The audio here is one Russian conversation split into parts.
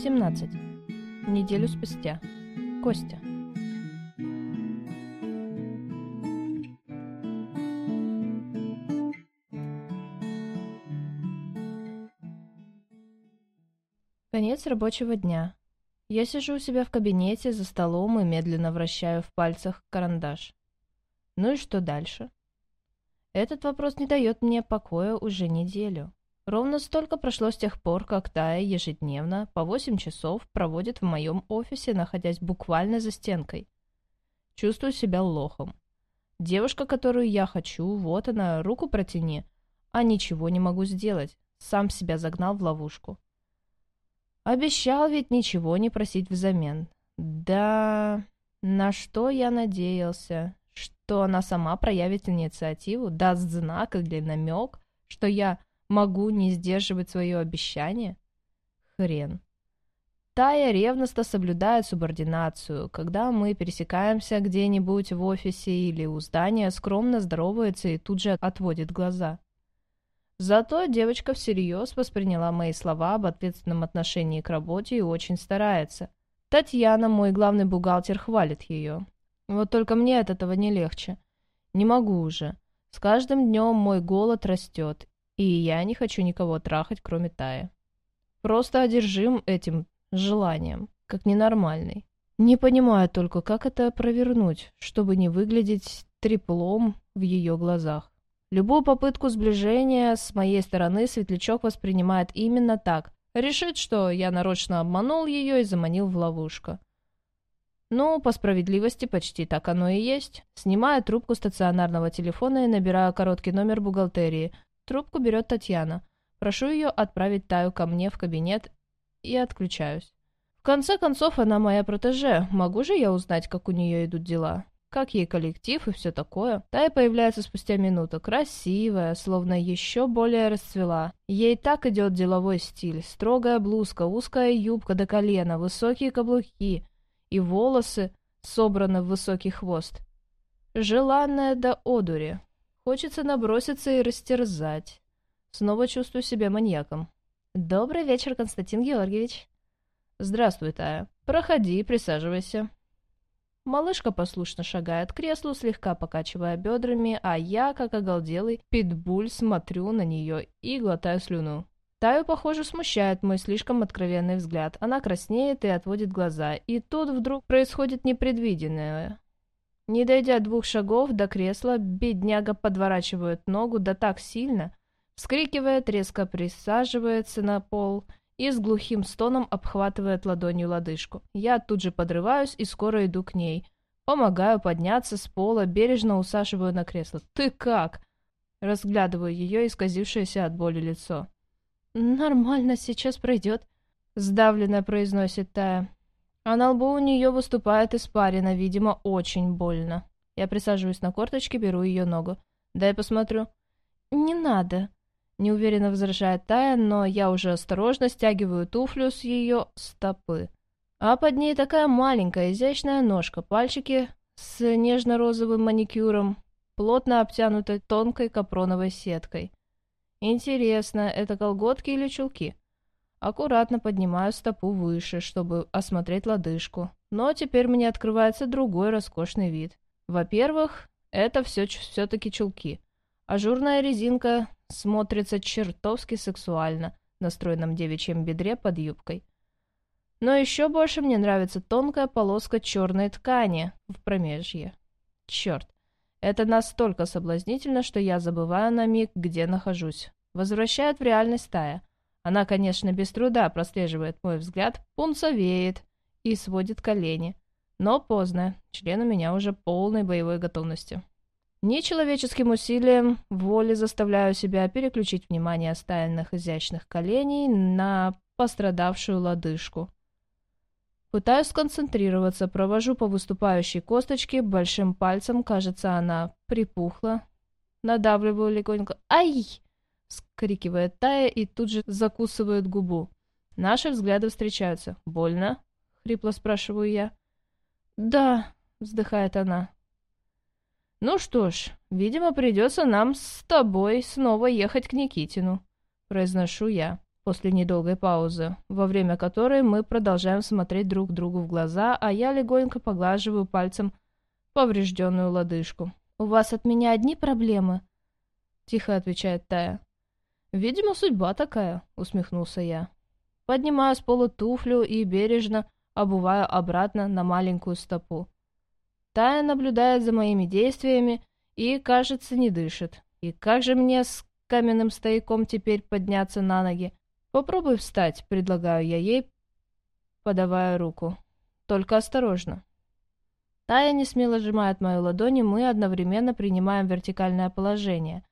17. Неделю спустя. Костя. Конец рабочего дня. Я сижу у себя в кабинете за столом и медленно вращаю в пальцах карандаш. Ну и что дальше? Этот вопрос не дает мне покоя уже неделю. Ровно столько прошло с тех пор, как Тая ежедневно по 8 часов проводит в моем офисе, находясь буквально за стенкой. Чувствую себя лохом. Девушка, которую я хочу, вот она, руку протяни, а ничего не могу сделать. Сам себя загнал в ловушку. Обещал ведь ничего не просить взамен. Да, на что я надеялся? Что она сама проявит инициативу, даст знак или намек, что я Могу не сдерживать свое обещание? Хрен. Тая ревностно соблюдает субординацию. Когда мы пересекаемся где-нибудь в офисе или у здания, скромно здоровается и тут же отводит глаза. Зато девочка всерьез восприняла мои слова об ответственном отношении к работе и очень старается. Татьяна, мой главный бухгалтер, хвалит ее. Вот только мне от этого не легче. Не могу уже. С каждым днем мой голод растет, и я не хочу никого трахать, кроме Тая. Просто одержим этим желанием, как ненормальный. Не понимаю только, как это провернуть, чтобы не выглядеть треплом в ее глазах. Любую попытку сближения с моей стороны Светлячок воспринимает именно так. Решит, что я нарочно обманул ее и заманил в ловушку. Ну, по справедливости, почти так оно и есть. Снимаю трубку стационарного телефона и набираю короткий номер бухгалтерии – Трубку берет Татьяна. Прошу ее отправить Таю ко мне в кабинет и отключаюсь. В конце концов, она моя протеже. Могу же я узнать, как у нее идут дела? Как ей коллектив и все такое? Тая появляется спустя минуту. Красивая, словно еще более расцвела. Ей так идет деловой стиль. Строгая блузка, узкая юбка до колена, высокие каблуки. И волосы собраны в высокий хвост. Желанная до одури. Хочется наброситься и растерзать. Снова чувствую себя маньяком. «Добрый вечер, Константин Георгиевич». «Здравствуй, Тая. Проходи, присаживайся». Малышка послушно шагает к креслу, слегка покачивая бедрами, а я, как оголделый питбуль, смотрю на нее и глотаю слюну. Таю, похоже, смущает мой слишком откровенный взгляд. Она краснеет и отводит глаза. И тут вдруг происходит непредвиденное. Не дойдя двух шагов до кресла, бедняга подворачивает ногу да так сильно, вскрикивает, резко присаживается на пол и с глухим стоном обхватывает ладонью лодыжку. Я тут же подрываюсь и скоро иду к ней. Помогаю подняться с пола, бережно усаживаю на кресло. «Ты как?» Разглядываю ее исказившееся от боли лицо. «Нормально, сейчас пройдет», — сдавленно произносит Тая а на лбу у нее выступает испарина, видимо, очень больно. Я присаживаюсь на корточки, беру ее ногу. «Дай посмотрю». «Не надо», — неуверенно возражает Тая, но я уже осторожно стягиваю туфлю с ее стопы. А под ней такая маленькая изящная ножка, пальчики с нежно-розовым маникюром, плотно обтянутой тонкой капроновой сеткой. Интересно, это колготки или чулки? Аккуратно поднимаю стопу выше, чтобы осмотреть лодыжку. Но теперь мне открывается другой роскошный вид. Во-первых, это все все-таки чулки. Ажурная резинка смотрится чертовски сексуально на стройном девичьем бедре под юбкой. Но еще больше мне нравится тонкая полоска черной ткани в промежье. Черт, это настолько соблазнительно, что я забываю на миг, где нахожусь. Возвращает в реальность Тая. Она, конечно, без труда прослеживает мой взгляд, пунцовеет и сводит колени. Но поздно, член у меня уже полной боевой готовности. Нечеловеческим усилием воли заставляю себя переключить внимание оставленных изящных коленей на пострадавшую лодыжку. Пытаюсь сконцентрироваться, провожу по выступающей косточке, большим пальцем, кажется, она припухла. Надавливаю легонько. Ай! Вскрикивает Тая и тут же закусывает губу. Наши взгляды встречаются. «Больно?» — хрипло спрашиваю я. «Да», — вздыхает она. «Ну что ж, видимо, придется нам с тобой снова ехать к Никитину», — произношу я. после недолгой паузы, во время которой мы продолжаем смотреть друг другу в глаза, а я легонько поглаживаю пальцем поврежденную лодыжку. «У вас от меня одни проблемы?» — тихо отвечает Тая. «Видимо, судьба такая», — усмехнулся я. Поднимаю с пола туфлю и бережно обуваю обратно на маленькую стопу. Тая наблюдает за моими действиями и, кажется, не дышит. И как же мне с каменным стояком теперь подняться на ноги? Попробуй встать, предлагаю я ей, подавая руку. Только осторожно. Тая не смело сжимает мою ладонь, и мы одновременно принимаем вертикальное положение.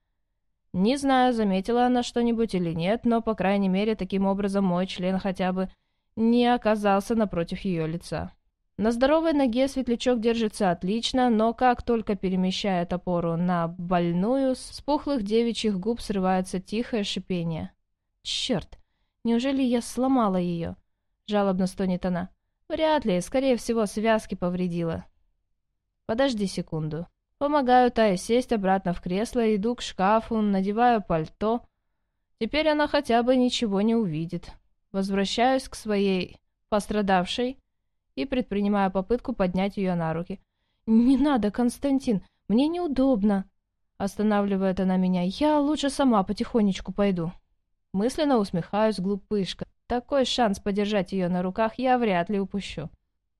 Не знаю, заметила она что-нибудь или нет, но, по крайней мере, таким образом мой член хотя бы не оказался напротив ее лица. На здоровой ноге светлячок держится отлично, но как только перемещает опору на больную, с пухлых девичьих губ срывается тихое шипение. «Черт! Неужели я сломала ее?» — жалобно стонет она. «Вряд ли, скорее всего, связки повредила». «Подожди секунду». Помогаю Тае сесть обратно в кресло, иду к шкафу, надеваю пальто. Теперь она хотя бы ничего не увидит. Возвращаюсь к своей пострадавшей и предпринимаю попытку поднять ее на руки. «Не надо, Константин, мне неудобно!» Останавливает она меня. «Я лучше сама потихонечку пойду». Мысленно усмехаюсь, глупышка. Такой шанс подержать ее на руках я вряд ли упущу.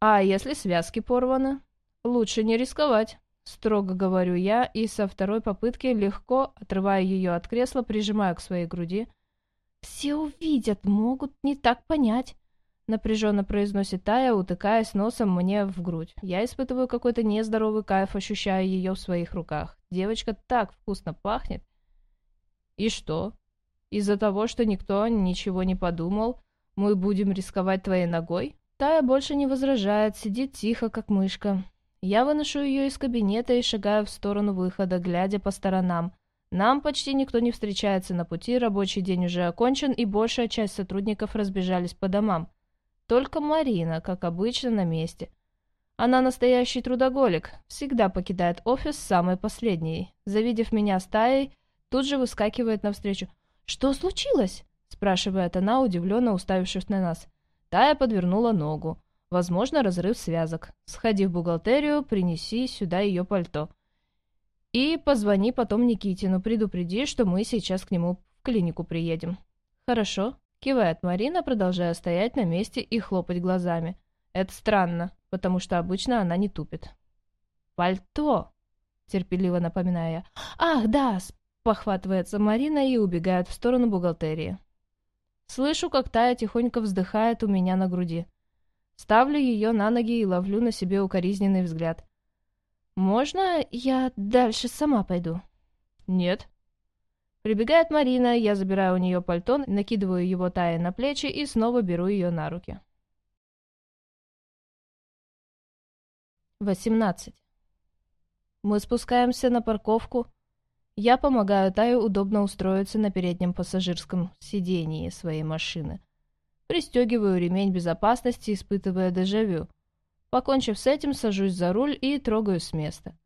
А если связки порваны? Лучше не рисковать. Строго говорю я и со второй попытки легко отрываю ее от кресла, прижимаю к своей груди. «Все увидят, могут не так понять», Напряженно произносит Тая, утыкаясь носом мне в грудь. Я испытываю какой-то нездоровый кайф, ощущая ее в своих руках. Девочка так вкусно пахнет. И что? Из-за того, что никто ничего не подумал, мы будем рисковать твоей ногой? Тая больше не возражает, сидит тихо, как мышка. Я выношу ее из кабинета и шагаю в сторону выхода, глядя по сторонам. Нам почти никто не встречается на пути, рабочий день уже окончен, и большая часть сотрудников разбежались по домам. Только Марина, как обычно, на месте. Она настоящий трудоголик, всегда покидает офис самой последней. Завидев меня стаей, тут же выскакивает навстречу. «Что случилось?» – спрашивает она, удивленно уставившись на нас. Тая подвернула ногу. Возможно, разрыв связок. Сходи в бухгалтерию, принеси сюда ее пальто. И позвони потом Никитину, предупреди, что мы сейчас к нему в клинику приедем. Хорошо, Кивает Марина, продолжая стоять на месте и хлопать глазами. Это странно, потому что обычно она не тупит. «Пальто!» — терпеливо напоминаю я. «Ах, да!» — похватывается Марина и убегает в сторону бухгалтерии. Слышу, как Тая тихонько вздыхает у меня на груди. Ставлю ее на ноги и ловлю на себе укоризненный взгляд. «Можно я дальше сама пойду?» «Нет», Прибегает Марина, я забираю у нее пальто, накидываю его Тае на плечи и снова беру ее на руки. 18. Мы спускаемся на парковку. Я помогаю Тае удобно устроиться на переднем пассажирском сидении своей машины. Пристегиваю ремень безопасности, испытывая дежавю. Покончив с этим, сажусь за руль и трогаюсь с места.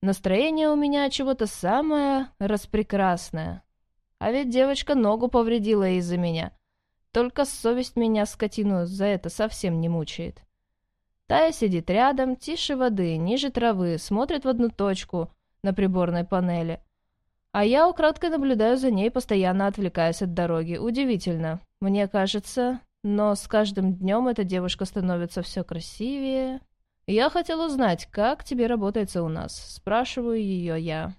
Настроение у меня чего-то самое распрекрасное. А ведь девочка ногу повредила из-за меня. Только совесть меня, скотину, за это совсем не мучает. Тая сидит рядом, тише воды, ниже травы, смотрит в одну точку на приборной панели. А я украдкой наблюдаю за ней, постоянно отвлекаясь от дороги. Удивительно. Мне кажется, но с каждым днем эта девушка становится все красивее «Я хотел узнать, как тебе работается у нас?» Спрашиваю ее я,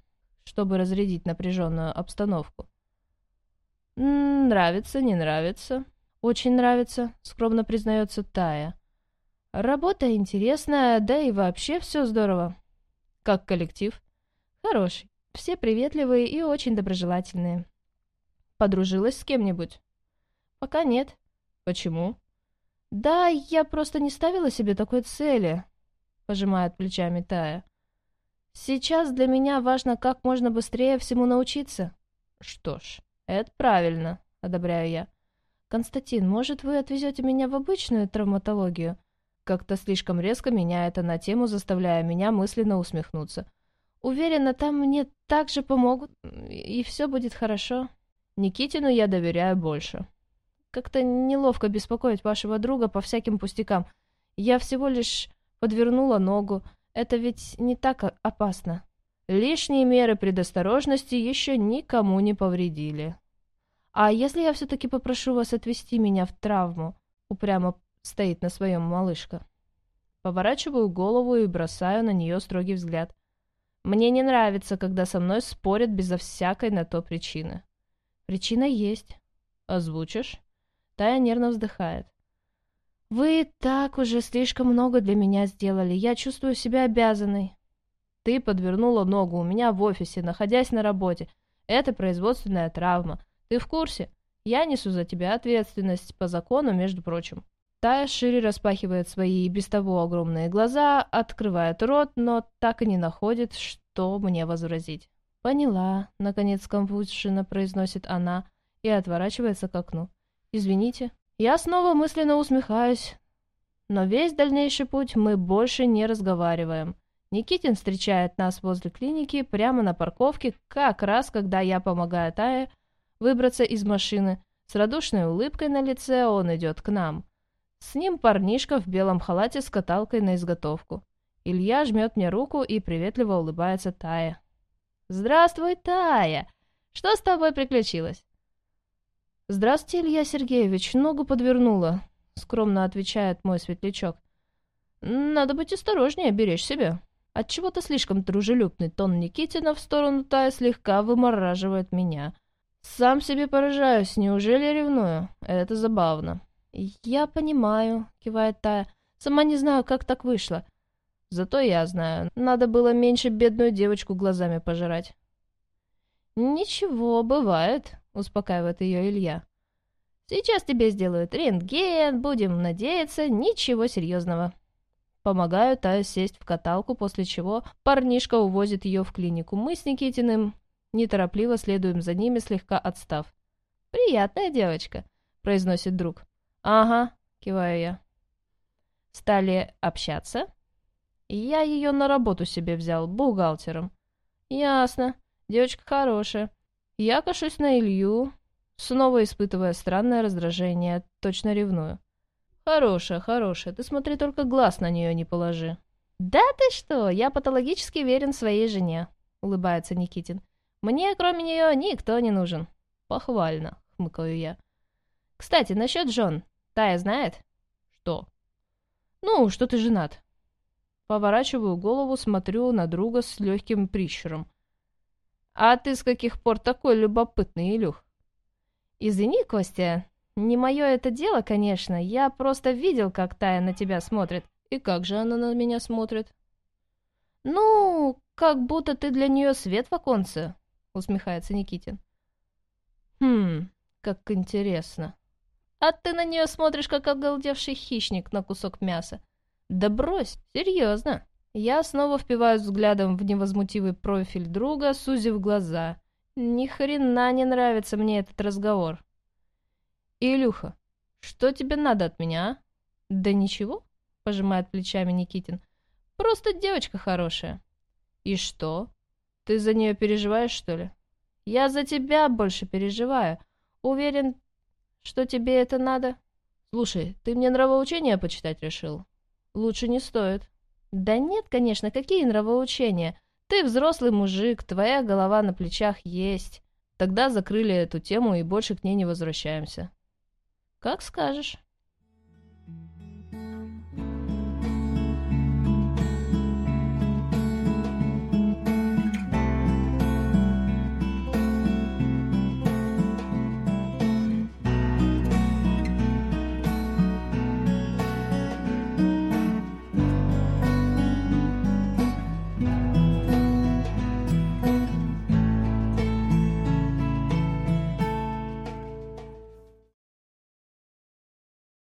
чтобы разрядить напряженную обстановку. «Нравится, не нравится?» «Очень нравится», — скромно признается Тая. «Работа интересная, да и вообще все здорово». «Как коллектив?» «Хороший. Все приветливые и очень доброжелательные». «Подружилась с кем-нибудь?» «Пока нет». «Почему?» «Да, я просто не ставила себе такой цели пожимает плечами Тая. Сейчас для меня важно как можно быстрее всему научиться. Что ж, это правильно, одобряю я. Константин, может, вы отвезете меня в обычную травматологию? Как-то слишком резко меняет она тему, заставляя меня мысленно усмехнуться. Уверена, там мне также помогут, и все будет хорошо. Никитину я доверяю больше. как-то неловко беспокоить вашего друга по всяким пустякам. Я всего лишь подвернула ногу. Это ведь не так опасно. Лишние меры предосторожности еще никому не повредили. А если я все-таки попрошу вас отвезти меня в травму? Упрямо стоит на своем малышка. Поворачиваю голову и бросаю на нее строгий взгляд. Мне не нравится, когда со мной спорят безо всякой на то причины. Причина есть. Озвучишь? Тая нервно вздыхает. Вы так уже слишком много для меня сделали. Я чувствую себя обязанной. Ты подвернула ногу у меня в офисе, находясь на работе. Это производственная травма. Ты в курсе? Я несу за тебя ответственность по закону, между прочим. Тая шире распахивает свои без того огромные глаза, открывает рот, но так и не находит, что мне возразить. «Поняла», — наконец конфузшенно произносит она и отворачивается к окну. «Извините». Я снова мысленно усмехаюсь, но весь дальнейший путь мы больше не разговариваем. Никитин встречает нас возле клиники прямо на парковке, как раз когда я помогаю Тае выбраться из машины. С радушной улыбкой на лице он идет к нам. С ним парнишка в белом халате с каталкой на изготовку. Илья жмет мне руку и приветливо улыбается Тая. «Здравствуй, Тая! Что с тобой приключилось?» «Здравствуйте, Илья Сергеевич, ногу подвернула», — скромно отвечает мой светлячок. «Надо быть осторожнее, беречь себя». Отчего-то слишком дружелюбный тон Никитина в сторону Тая слегка вымораживает меня. Сам себе поражаюсь, неужели ревную? Это забавно. «Я понимаю», — кивает Тая. «Сама не знаю, как так вышло. Зато я знаю, надо было меньше бедную девочку глазами пожирать». «Ничего, бывает», — успокаивает ее Илья. «Сейчас тебе сделают рентген, будем надеяться, ничего серьезного». Помогаю Тае сесть в каталку, после чего парнишка увозит ее в клинику. Мы с Никитиным неторопливо следуем за ними, слегка отстав. «Приятная девочка», — произносит друг. «Ага», — киваю я. «Стали общаться?» «Я ее на работу себе взял, бухгалтером». «Ясно. Девочка хорошая. Я кашусь на Илью, снова испытывая странное раздражение, точно ревную. Хорошая, хорошая, ты смотри, только глаз на нее не положи». «Да ты что, я патологически верен своей жене», — улыбается Никитин. «Мне, кроме нее, никто не нужен». «Похвально», — хмыкаю я. «Кстати, насчет Джон. Тая знает?» «Что?» «Ну, что ты женат». Поворачиваю голову, смотрю на друга с легким прищуром. «А ты с каких пор такой любопытный, Илюх?» «Извини, Костя, не мое это дело, конечно. Я просто видел, как Тая на тебя смотрит. И как же она на меня смотрит?» «Ну, как будто ты для нее свет в оконце», — усмехается Никитин. «Хм, как интересно. А ты на нее смотришь, как оголдевший хищник на кусок мяса. Да брось, серьезно». Я снова впиваюсь взглядом в невозмутивый профиль друга, сузив глаза. Ни хрена не нравится мне этот разговор. «Илюха, что тебе надо от меня, а?» «Да ничего», — пожимает плечами Никитин. «Просто девочка хорошая». «И что? Ты за нее переживаешь, что ли?» «Я за тебя больше переживаю. Уверен, что тебе это надо?» «Слушай, ты мне нравоучения почитать решил?» «Лучше не стоит». «Да нет, конечно, какие нравоучения? Ты взрослый мужик, твоя голова на плечах есть». Тогда закрыли эту тему и больше к ней не возвращаемся. «Как скажешь».